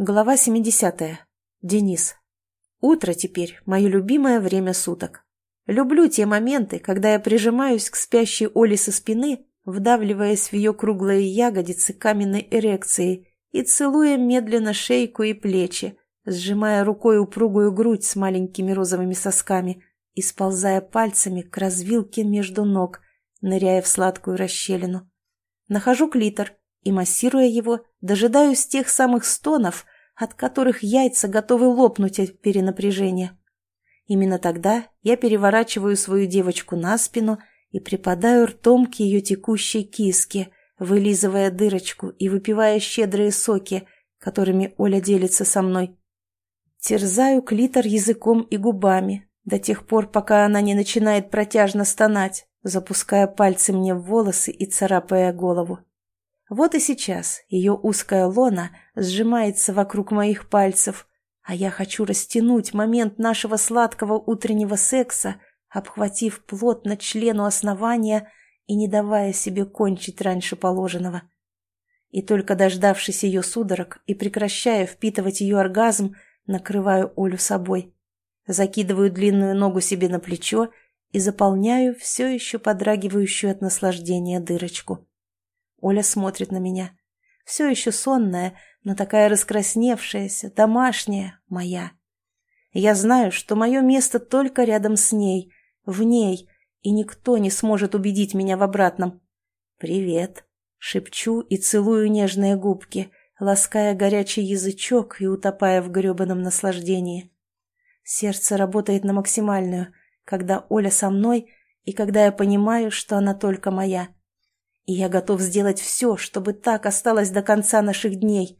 Глава 70. Денис. Утро теперь – мое любимое время суток. Люблю те моменты, когда я прижимаюсь к спящей Оле со спины, вдавливаясь в ее круглые ягодицы каменной эрекцией и целуя медленно шейку и плечи, сжимая рукой упругую грудь с маленькими розовыми сосками и сползая пальцами к развилке между ног, ныряя в сладкую расщелину. Нахожу клитор и, массируя его, дожидаюсь тех самых стонов, от которых яйца готовы лопнуть от перенапряжения. Именно тогда я переворачиваю свою девочку на спину и припадаю ртом к ее текущей киске, вылизывая дырочку и выпивая щедрые соки, которыми Оля делится со мной. Терзаю клитор языком и губами до тех пор, пока она не начинает протяжно стонать, запуская пальцы мне в волосы и царапая голову. Вот и сейчас ее узкая лона сжимается вокруг моих пальцев, а я хочу растянуть момент нашего сладкого утреннего секса, обхватив плотно члену основания и не давая себе кончить раньше положенного. И только дождавшись ее судорог и прекращая впитывать ее оргазм, накрываю Олю собой. Закидываю длинную ногу себе на плечо и заполняю все еще подрагивающую от наслаждения дырочку. Оля смотрит на меня. Все еще сонная, но такая раскрасневшаяся, домашняя, моя. Я знаю, что мое место только рядом с ней, в ней, и никто не сможет убедить меня в обратном. «Привет», — шепчу и целую нежные губки, лаская горячий язычок и утопая в гребаном наслаждении. Сердце работает на максимальную, когда Оля со мной и когда я понимаю, что она только моя. И я готов сделать все, чтобы так осталось до конца наших дней.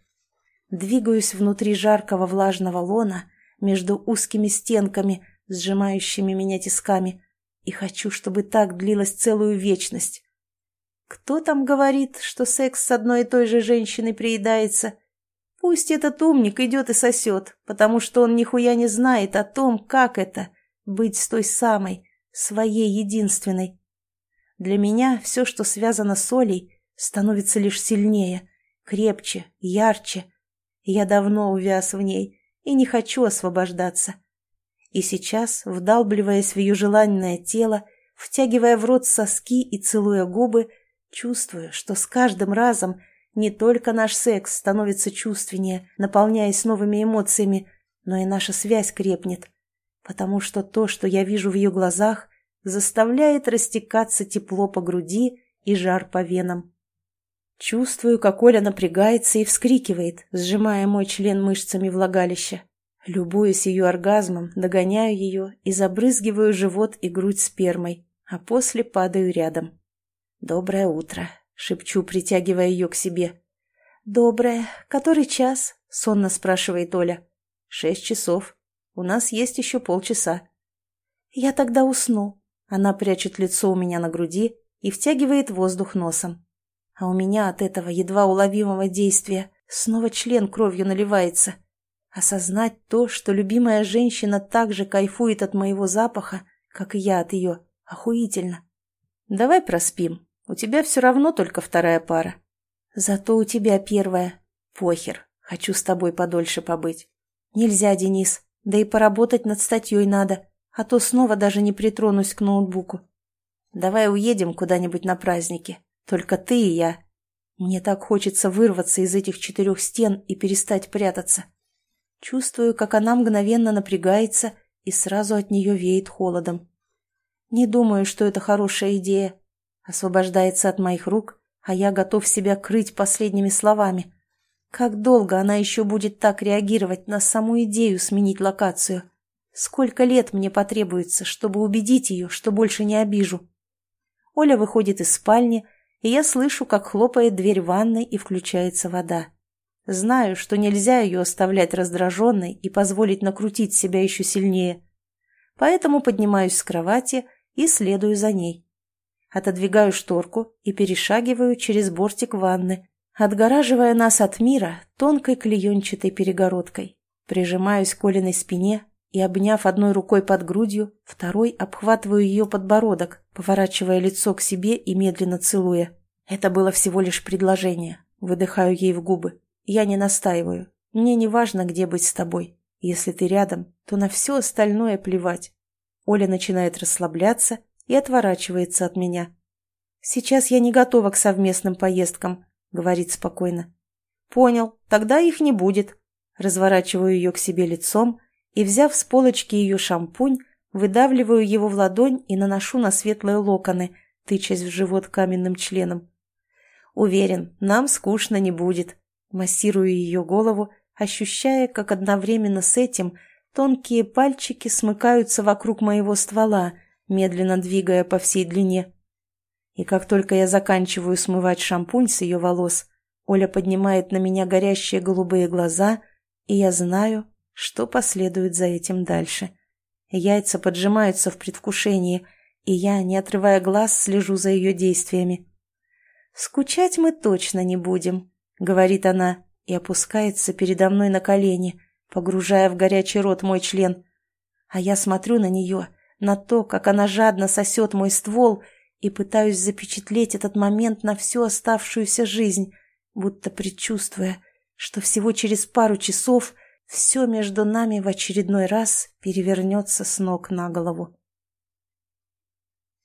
Двигаюсь внутри жаркого влажного лона, между узкими стенками, сжимающими меня тисками, и хочу, чтобы так длилась целую вечность. Кто там говорит, что секс с одной и той же женщиной приедается? Пусть этот умник идет и сосет, потому что он нихуя не знает о том, как это — быть с той самой, своей единственной. Для меня все, что связано с Олей, становится лишь сильнее, крепче, ярче. Я давно увяз в ней и не хочу освобождаться. И сейчас, вдалбливаясь в ее желанное тело, втягивая в рот соски и целуя губы, чувствую, что с каждым разом не только наш секс становится чувственнее, наполняясь новыми эмоциями, но и наша связь крепнет. Потому что то, что я вижу в ее глазах, заставляет растекаться тепло по груди и жар по венам. Чувствую, как Оля напрягается и вскрикивает, сжимая мой член мышцами влагалища. Любуюсь ее оргазмом, догоняю ее и забрызгиваю живот и грудь спермой, а после падаю рядом. «Доброе утро», — шепчу, притягивая ее к себе. «Доброе. Который час?» — сонно спрашивает Оля. «Шесть часов. У нас есть еще полчаса». «Я тогда усну», она прячет лицо у меня на груди и втягивает воздух носом. А у меня от этого едва уловимого действия снова член кровью наливается. Осознать то, что любимая женщина так же кайфует от моего запаха, как и я от ее, охуительно. Давай проспим. У тебя все равно только вторая пара. Зато у тебя первая. Похер. Хочу с тобой подольше побыть. Нельзя, Денис. Да и поработать над статьей надо а то снова даже не притронусь к ноутбуку. Давай уедем куда-нибудь на праздники, только ты и я. Мне так хочется вырваться из этих четырех стен и перестать прятаться. Чувствую, как она мгновенно напрягается и сразу от нее веет холодом. Не думаю, что это хорошая идея. Освобождается от моих рук, а я готов себя крыть последними словами. Как долго она еще будет так реагировать на саму идею сменить локацию? Сколько лет мне потребуется, чтобы убедить ее, что больше не обижу? Оля выходит из спальни, и я слышу, как хлопает дверь ванной и включается вода. Знаю, что нельзя ее оставлять раздраженной и позволить накрутить себя еще сильнее. Поэтому поднимаюсь с кровати и следую за ней. Отодвигаю шторку и перешагиваю через бортик ванны, отгораживая нас от мира тонкой клеенчатой перегородкой. Прижимаюсь к Олиной спине, и, обняв одной рукой под грудью, второй обхватываю ее подбородок, поворачивая лицо к себе и медленно целуя. Это было всего лишь предложение. Выдыхаю ей в губы. Я не настаиваю. Мне не важно, где быть с тобой. Если ты рядом, то на все остальное плевать. Оля начинает расслабляться и отворачивается от меня. «Сейчас я не готова к совместным поездкам», — говорит спокойно. «Понял, тогда их не будет». Разворачиваю ее к себе лицом и, взяв с полочки ее шампунь, выдавливаю его в ладонь и наношу на светлые локоны, тычась в живот каменным членом. Уверен, нам скучно не будет. Массирую ее голову, ощущая, как одновременно с этим тонкие пальчики смыкаются вокруг моего ствола, медленно двигая по всей длине. И как только я заканчиваю смывать шампунь с ее волос, Оля поднимает на меня горящие голубые глаза, и я знаю, что последует за этим дальше. Яйца поджимаются в предвкушении, и я, не отрывая глаз, слежу за ее действиями. «Скучать мы точно не будем», — говорит она и опускается передо мной на колени, погружая в горячий рот мой член. А я смотрю на нее, на то, как она жадно сосет мой ствол — и пытаюсь запечатлеть этот момент на всю оставшуюся жизнь, будто предчувствуя, что всего через пару часов все между нами в очередной раз перевернется с ног на голову.